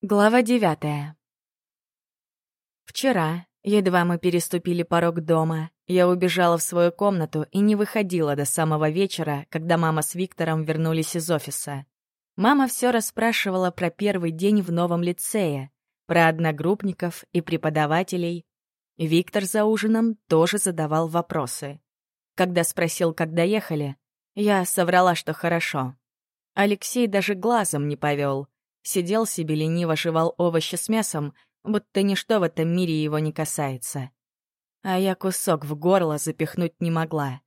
Глава девятая. Вчера, едва мы переступили порог дома, я убежала в свою комнату и не выходила до самого вечера, когда мама с Виктором вернулись из офиса. Мама все расспрашивала про первый день в новом лицее, про одногруппников и преподавателей. Виктор за ужином тоже задавал вопросы. Когда спросил, как доехали, я соврала, что хорошо. Алексей даже глазом не повел — Сидел себе лениво жевал овощи с мясом, будто ничто в этом мире его не касается. А я кусок в горло запихнуть не могла.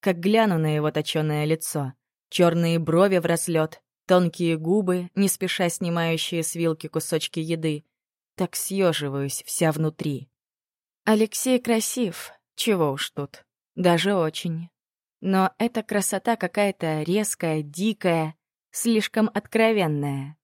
Как гляну на его точёное лицо, черные брови в разлет, тонкие губы, не спеша снимающие с вилки кусочки еды, так съеживаюсь вся внутри. Алексей красив, чего уж тут, даже очень. Но эта красота какая-то резкая, дикая, слишком откровенная.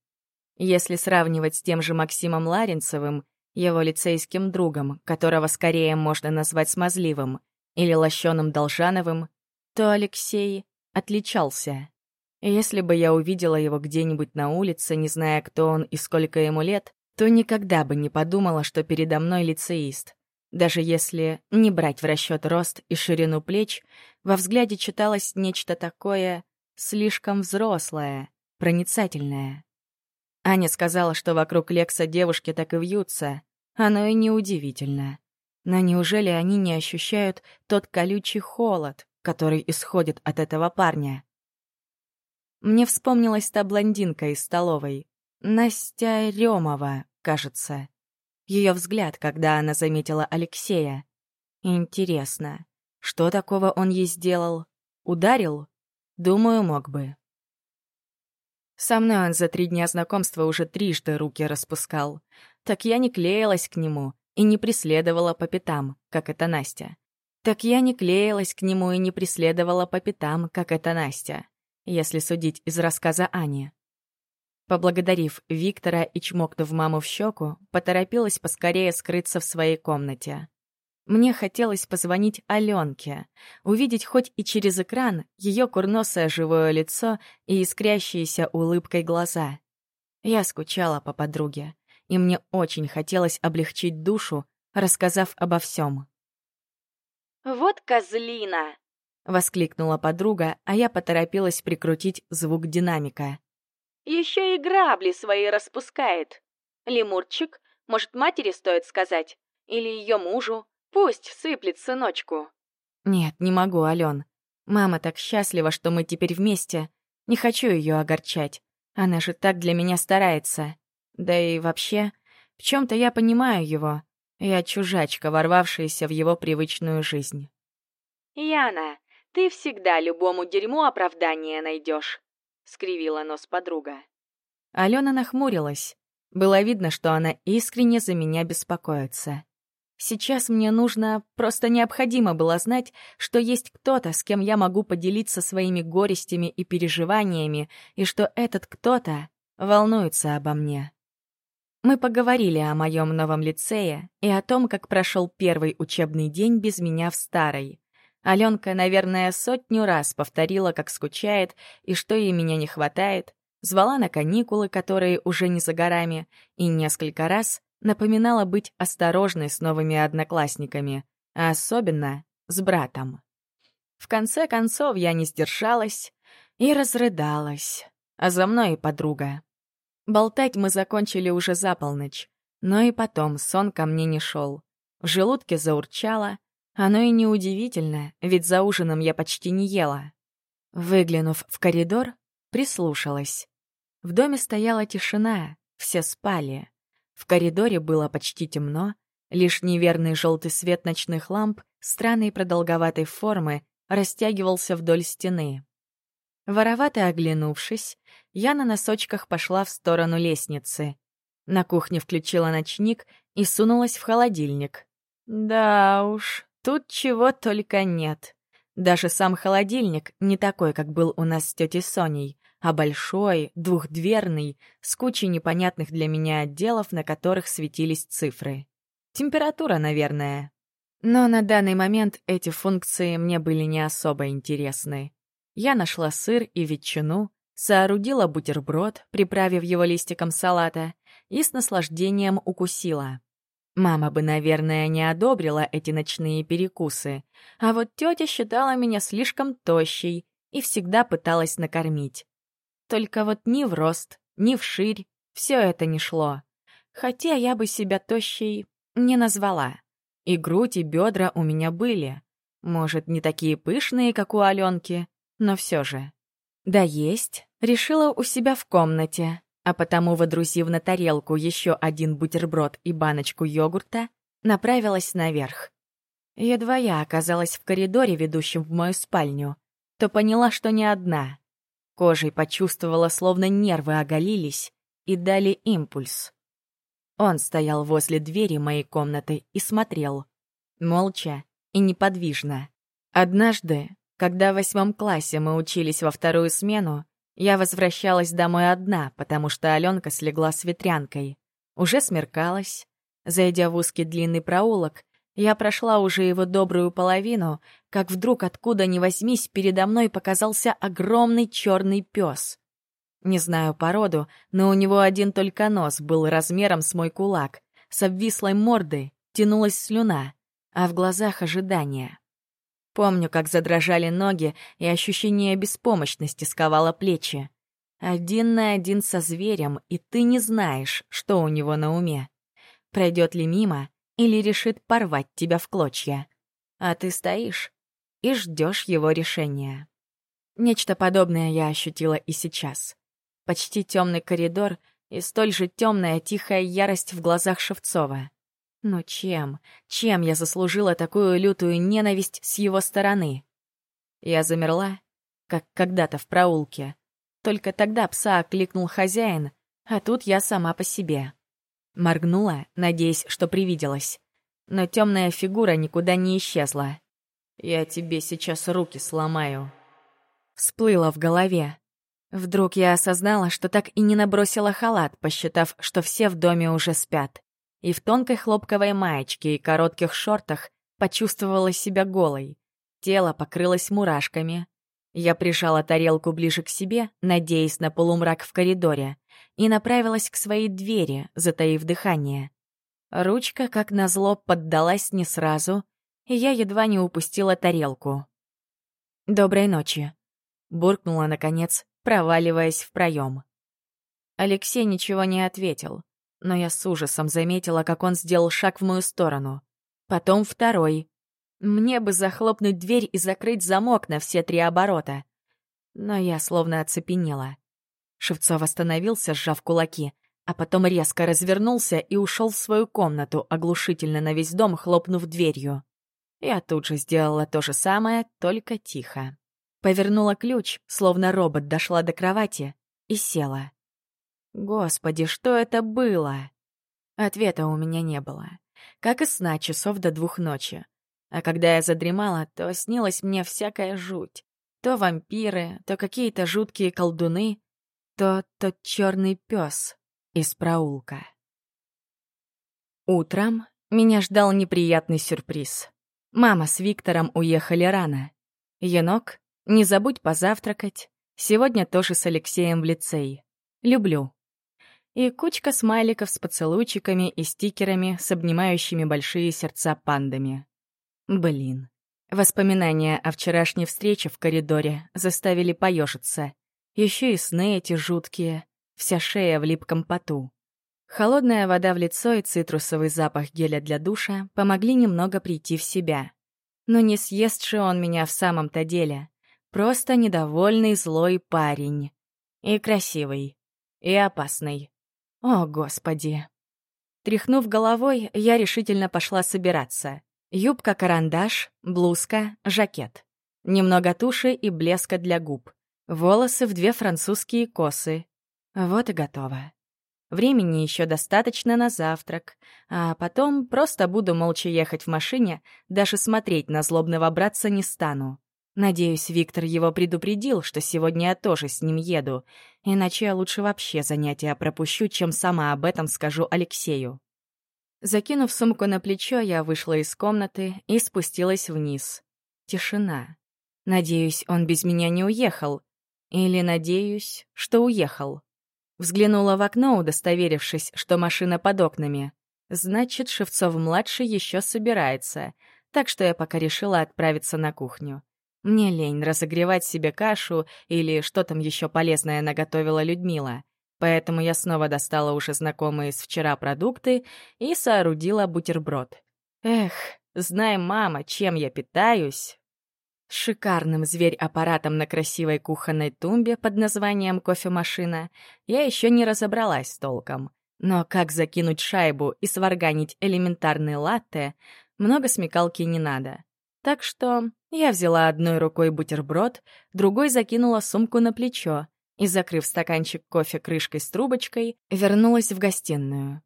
Если сравнивать с тем же Максимом Ларинцевым, его лицейским другом, которого скорее можно назвать смазливым, или лощеным Должановым, то Алексей отличался. Если бы я увидела его где-нибудь на улице, не зная, кто он и сколько ему лет, то никогда бы не подумала, что передо мной лицеист. Даже если не брать в расчет рост и ширину плеч, во взгляде читалось нечто такое слишком взрослое, проницательное. Аня сказала, что вокруг Лекса девушки так и вьются. Оно и неудивительно. Но неужели они не ощущают тот колючий холод, который исходит от этого парня? Мне вспомнилась та блондинка из столовой. Настя Ремова, кажется. Ее взгляд, когда она заметила Алексея. Интересно, что такого он ей сделал? Ударил? Думаю, мог бы. Со мной он за три дня знакомства уже трижды руки распускал. Так я не клеилась к нему и не преследовала по пятам, как это Настя. Так я не клеилась к нему и не преследовала по пятам, как это Настя, если судить из рассказа Ани. Поблагодарив Виктора и чмокнув маму в щеку, поторопилась поскорее скрыться в своей комнате. Мне хотелось позвонить Аленке, увидеть хоть и через экран ее курносое живое лицо и искрящиеся улыбкой глаза. Я скучала по подруге, и мне очень хотелось облегчить душу, рассказав обо всем. «Вот козлина!» — воскликнула подруга, а я поторопилась прикрутить звук динамика. «Еще и грабли свои распускает. Лемурчик, может, матери стоит сказать? Или ее мужу? Пусть сыплет сыночку. Нет, не могу, Ален. Мама так счастлива, что мы теперь вместе. Не хочу ее огорчать. Она же так для меня старается. Да и вообще, в чем-то я понимаю его. Я чужачка, ворвавшаяся в его привычную жизнь. Яна, ты всегда любому дерьму оправдание найдешь, скривила нос подруга. Алена нахмурилась. Было видно, что она искренне за меня беспокоится. Сейчас мне нужно, просто необходимо было знать, что есть кто-то, с кем я могу поделиться своими горестями и переживаниями, и что этот кто-то волнуется обо мне. Мы поговорили о моем новом лицее и о том, как прошел первый учебный день без меня в старой. Аленка, наверное, сотню раз повторила, как скучает и что ей меня не хватает, звала на каникулы, которые уже не за горами, и несколько раз напоминала быть осторожной с новыми одноклассниками, а особенно с братом. В конце концов я не сдержалась и разрыдалась, а за мной и подруга. Болтать мы закончили уже за полночь, но и потом сон ко мне не шел. В желудке заурчало, оно и неудивительно, ведь за ужином я почти не ела. Выглянув в коридор, прислушалась. В доме стояла тишина, все спали. В коридоре было почти темно, лишь неверный желтый свет ночных ламп странной продолговатой формы растягивался вдоль стены. Воровато оглянувшись, я на носочках пошла в сторону лестницы. На кухне включила ночник и сунулась в холодильник. Да уж, тут чего только нет. Даже сам холодильник не такой, как был у нас с тетей Соней а большой, двухдверный, с кучей непонятных для меня отделов, на которых светились цифры. Температура, наверное. Но на данный момент эти функции мне были не особо интересны. Я нашла сыр и ветчину, соорудила бутерброд, приправив его листиком салата, и с наслаждением укусила. Мама бы, наверное, не одобрила эти ночные перекусы, а вот тетя считала меня слишком тощей и всегда пыталась накормить. Только вот ни в рост, ни в ширь все это не шло. Хотя я бы себя тощей не назвала. И грудь, и бедра у меня были. Может, не такие пышные, как у Аленки, но все же. Да есть, решила у себя в комнате, а потому, водрузив на тарелку еще один бутерброд и баночку йогурта, направилась наверх. Едва я оказалась в коридоре, ведущем в мою спальню, то поняла, что не одна. Кожей почувствовала, словно нервы оголились и дали импульс. Он стоял возле двери моей комнаты и смотрел. Молча и неподвижно. Однажды, когда в восьмом классе мы учились во вторую смену, я возвращалась домой одна, потому что Аленка слегла с ветрянкой. Уже смеркалось. Зайдя в узкий длинный проулок, я прошла уже его добрую половину, как вдруг откуда ни возьмись передо мной показался огромный черный пес. Не знаю породу, но у него один только нос был размером с мой кулак. С обвислой мордой тянулась слюна, а в глазах ожидание. Помню, как задрожали ноги, и ощущение беспомощности сковало плечи. Один на один со зверем, и ты не знаешь, что у него на уме. Пройдет ли мимо или решит порвать тебя в клочья. А ты стоишь и ждешь его решения. Нечто подобное я ощутила и сейчас почти темный коридор и столь же темная тихая ярость в глазах Шевцова. Но чем, чем я заслужила такую лютую ненависть с его стороны? Я замерла, как когда-то в проулке. Только тогда пса окликнул хозяин, а тут я сама по себе. Моргнула, надеясь, что привиделась. Но темная фигура никуда не исчезла. «Я тебе сейчас руки сломаю», всплыло в голове. Вдруг я осознала, что так и не набросила халат, посчитав, что все в доме уже спят. И в тонкой хлопковой маечке и коротких шортах почувствовала себя голой. Тело покрылось мурашками. Я прижала тарелку ближе к себе, надеясь на полумрак в коридоре, и направилась к своей двери, затаив дыхание. Ручка, как назло, поддалась не сразу, и я едва не упустила тарелку. «Доброй ночи», — буркнула, наконец, проваливаясь в проем. Алексей ничего не ответил, но я с ужасом заметила, как он сделал шаг в мою сторону. Потом второй. Мне бы захлопнуть дверь и закрыть замок на все три оборота. Но я словно оцепенела. Шевцов остановился, сжав кулаки, а потом резко развернулся и ушел в свою комнату, оглушительно на весь дом хлопнув дверью. Я тут же сделала то же самое, только тихо. Повернула ключ, словно робот дошла до кровати и села. Господи, что это было? Ответа у меня не было. Как и сна часов до двух ночи. А когда я задремала, то снилась мне всякая жуть. То вампиры, то какие-то жуткие колдуны, то тот черный пес из проулка. Утром меня ждал неприятный сюрприз. Мама с Виктором уехали рано. Енок не забудь позавтракать. Сегодня тоже с Алексеем в лицей. Люблю. И кучка смайликов с поцелуйчиками и стикерами с обнимающими большие сердца пандами. Блин. Воспоминания о вчерашней встрече в коридоре заставили поежиться. Еще и сны эти жуткие. Вся шея в липком поту. Холодная вода в лицо и цитрусовый запах геля для душа помогли немного прийти в себя. Но не съест же он меня в самом-то деле. Просто недовольный злой парень. И красивый. И опасный. О, Господи. Тряхнув головой, я решительно пошла собираться. Юбка-карандаш, блузка, жакет. Немного туши и блеска для губ. Волосы в две французские косы. Вот и готово. Времени еще достаточно на завтрак, а потом просто буду молча ехать в машине, даже смотреть на злобного братца не стану. Надеюсь, Виктор его предупредил, что сегодня я тоже с ним еду, иначе я лучше вообще занятия пропущу, чем сама об этом скажу Алексею. Закинув сумку на плечо, я вышла из комнаты и спустилась вниз. Тишина. Надеюсь, он без меня не уехал. Или надеюсь, что уехал. Взглянула в окно, удостоверившись, что машина под окнами. Значит, Шевцов-младший еще собирается, так что я пока решила отправиться на кухню. Мне лень разогревать себе кашу или что там еще полезное наготовила Людмила. Поэтому я снова достала уже знакомые с вчера продукты и соорудила бутерброд. Эх, знай, мама, чем я питаюсь. шикарным зверь-аппаратом на красивой кухонной тумбе под названием кофемашина я еще не разобралась толком. Но как закинуть шайбу и сварганить элементарный латте, много смекалки не надо. Так что я взяла одной рукой бутерброд, другой закинула сумку на плечо и, закрыв стаканчик кофе крышкой с трубочкой, вернулась в гостиную.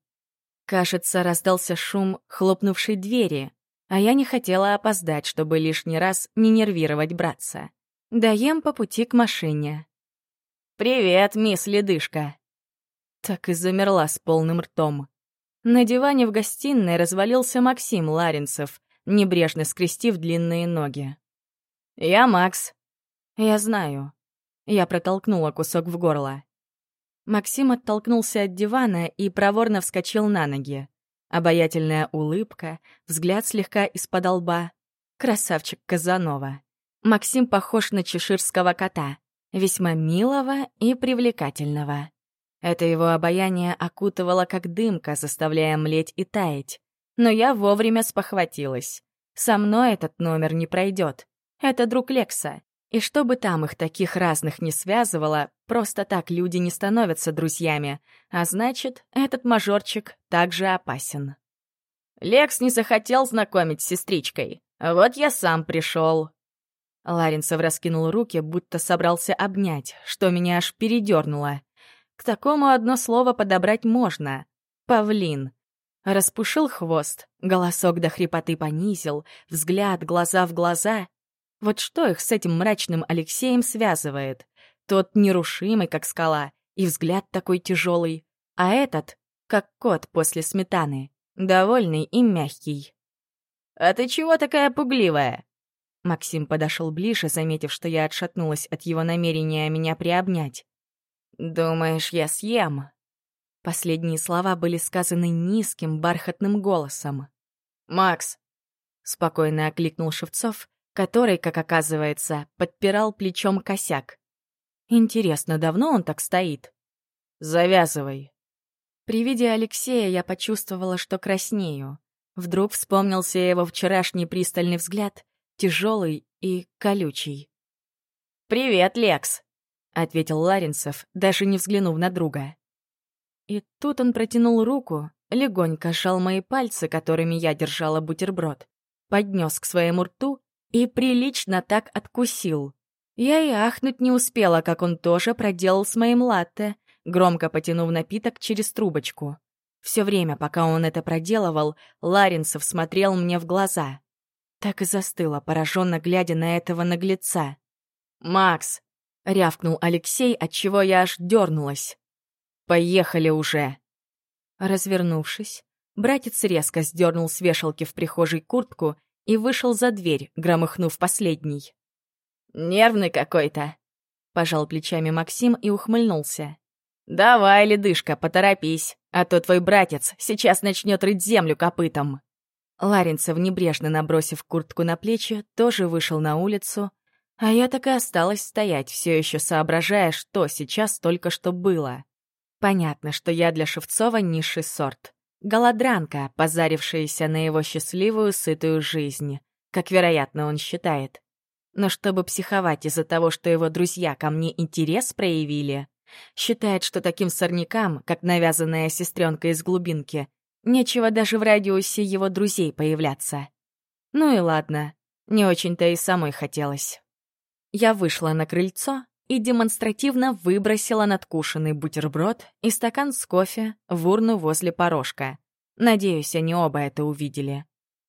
Кажется, раздался шум хлопнувшей двери, а я не хотела опоздать, чтобы лишний раз не нервировать братца. Даем по пути к машине. «Привет, мисс Ледышка!» Так и замерла с полным ртом. На диване в гостиной развалился Максим Ларинцев, небрежно скрестив длинные ноги. «Я Макс». «Я знаю». Я протолкнула кусок в горло. Максим оттолкнулся от дивана и проворно вскочил на ноги. Обаятельная улыбка, взгляд слегка из-под лба. Красавчик Казанова. Максим похож на чеширского кота, весьма милого и привлекательного. Это его обаяние окутывало как дымка, заставляя млеть и таять. Но я вовремя спохватилась. Со мной этот номер не пройдет. Это друг Лекса. И чтобы там их таких разных не связывало, просто так люди не становятся друзьями. А значит, этот мажорчик также опасен. Лекс не захотел знакомить с сестричкой. Вот я сам пришел. Ларинцев раскинул руки, будто собрался обнять, что меня аж передернуло. К такому одно слово подобрать можно. Павлин. Распушил хвост, голосок до хрипоты понизил, взгляд глаза в глаза. Вот что их с этим мрачным Алексеем связывает? Тот нерушимый, как скала, и взгляд такой тяжелый, а этот, как кот после сметаны, довольный и мягкий. «А ты чего такая пугливая?» Максим подошел ближе, заметив, что я отшатнулась от его намерения меня приобнять. «Думаешь, я съем?» Последние слова были сказаны низким, бархатным голосом. «Макс!» — спокойно окликнул Шевцов, который, как оказывается, подпирал плечом косяк. «Интересно, давно он так стоит?» «Завязывай!» При виде Алексея я почувствовала, что краснею. Вдруг вспомнился его вчерашний пристальный взгляд, тяжелый и колючий. «Привет, Лекс!» — ответил Ларинцев, даже не взглянув на друга. И тут он протянул руку, легонько сжал мои пальцы, которыми я держала бутерброд, поднес к своему рту и прилично так откусил. Я и ахнуть не успела, как он тоже проделал с моим латте, громко потянув напиток через трубочку. Все время, пока он это проделывал, Ларинцев смотрел мне в глаза. Так и застыла, пораженно глядя на этого наглеца. «Макс!» — рявкнул Алексей, отчего я аж дернулась. Поехали уже!» Развернувшись, братец резко сдернул с вешалки в прихожей куртку и вышел за дверь, громыхнув последний. «Нервный какой-то!» — пожал плечами Максим и ухмыльнулся. «Давай, ледышка, поторопись, а то твой братец сейчас начнет рыть землю копытом». Ларинцев, небрежно набросив куртку на плечи, тоже вышел на улицу, а я так и осталась стоять, все еще соображая, что сейчас только что было. Понятно, что я для Шевцова низший сорт. Голодранка, позарившаяся на его счастливую, сытую жизнь, как, вероятно, он считает. Но чтобы психовать из-за того, что его друзья ко мне интерес проявили, считает, что таким сорнякам, как навязанная сестренка из глубинки, нечего даже в радиусе его друзей появляться. Ну и ладно, не очень-то и самой хотелось. Я вышла на крыльцо и демонстративно выбросила надкушенный бутерброд и стакан с кофе в урну возле порожка. Надеюсь, они оба это увидели.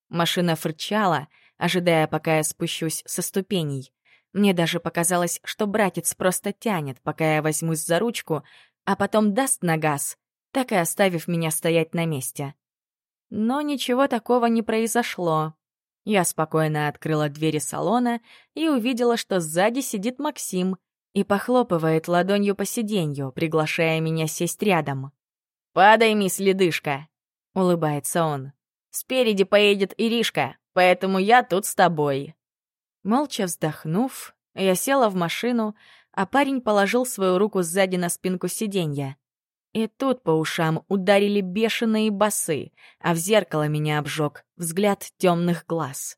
Машина фырчала, ожидая, пока я спущусь со ступеней. Мне даже показалось, что братец просто тянет, пока я возьмусь за ручку, а потом даст на газ, так и оставив меня стоять на месте. Но ничего такого не произошло. Я спокойно открыла двери салона и увидела, что сзади сидит Максим — и похлопывает ладонью по сиденью, приглашая меня сесть рядом. «Падай, мисс Ледышка!» — улыбается он. «Спереди поедет Иришка, поэтому я тут с тобой». Молча вздохнув, я села в машину, а парень положил свою руку сзади на спинку сиденья. И тут по ушам ударили бешеные басы, а в зеркало меня обжег взгляд темных глаз.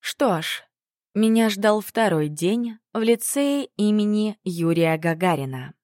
Что ж, меня ждал второй день в лицее имени Юрия Гагарина.